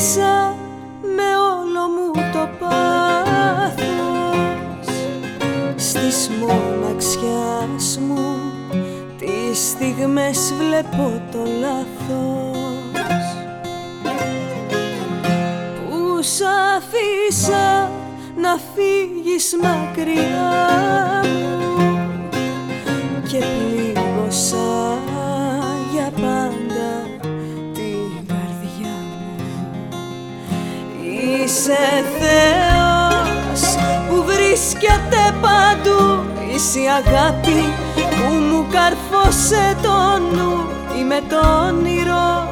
αγάπησα με όλο μου το πάθος. Στις μοναξιάς μου τις στιγμές βλέπω το λάθος. Που σ' αφήσα να φύγεις μακριά μου και πλήγωσα Είσαι Θεός που βρίσκεται παντού. Είσαι η αγάπη που μου καρφώσε το νου. Είμαι το όνειρο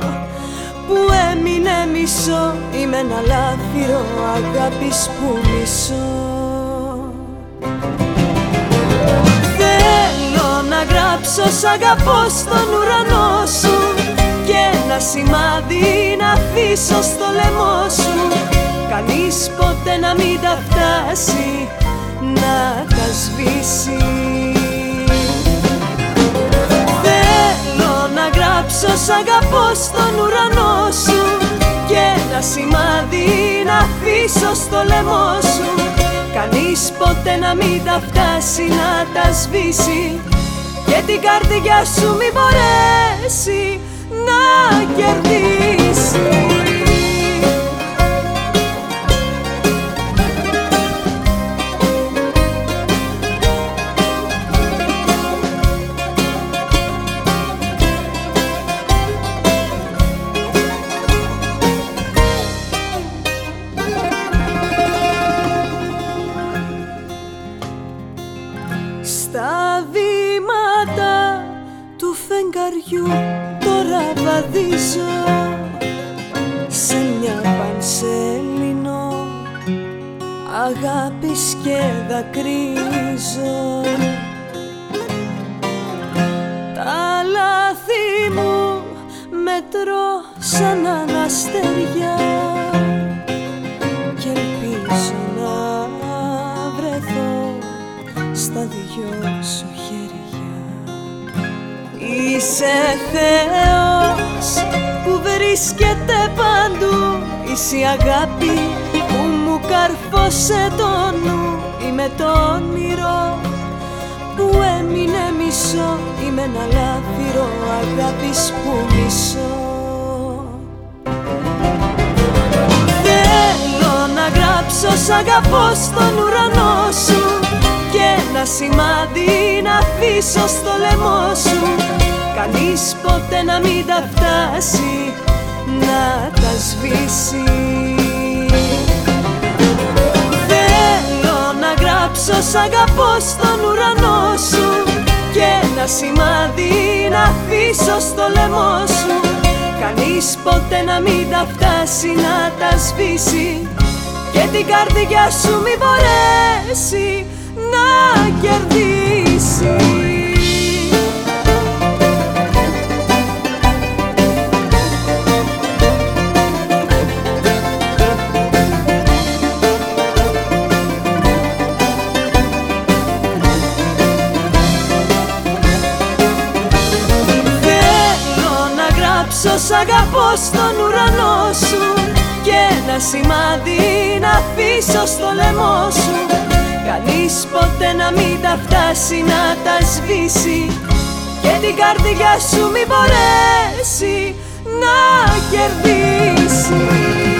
που έμεινε μισό. Είμαι ένα λάθυρο αγάπης που μισώ. Θέλω να γράψω σ' αγαπώ στον ουρανό σου Και ένα σημάδι να αφήσω στο λαιμό σου Κανείς ποτέ να μην τα φτάσει να τα σβήσει. Θέλω να γράψω σ' αγαπώ στον ουρανό σου Και ένα σημάδι να αφήσω στο λαιμό σου. Κανείς ποτέ να μην τα φτάσει να τα σβήσει Και την καρδιά σου μη μπορέσει να κερδίσει σε μια πανσέλινο. Αγάπης και δακρύζω. Τα λάθη μου μετρώ σαν αναστεριά και ελπίζω να βρεθώ στα δυο σου χέρια Είσαι Θεός που βρίσκεται παντού. Είσαι η αγάπη που μου καρφώσε το νου. Είμαι το όνειρο που έμεινε μισό. Είμαι ένα λάθυρο αγάπης που μισώ. Θέλω να γράψω σ' αγαπώ στον ουρανό σου. Και ένα σημάδι να αφήσω στο λαιμό σου. Κανείς ποτέ να μην τα φτάσει να τα σβήσει. Θέλω να γράψω σ' αγαπώ στον ουρανό σου Και ένα σημάδι να αφήσω στο λαιμό σου. Κανείς ποτέ να μην τα φτάσει να τα σβήσει. Και την καρδιά σου μη μπορέσει να κερδίσει σ' αγαπώ στον ουρανό σου Και ένα σημάδι να αφήσω στο λαιμό σου Κανείς ποτέ να μην τα φτάσει να τα σβήσει. Και την καρδιά σου μη μπορέσει να κερδίσει.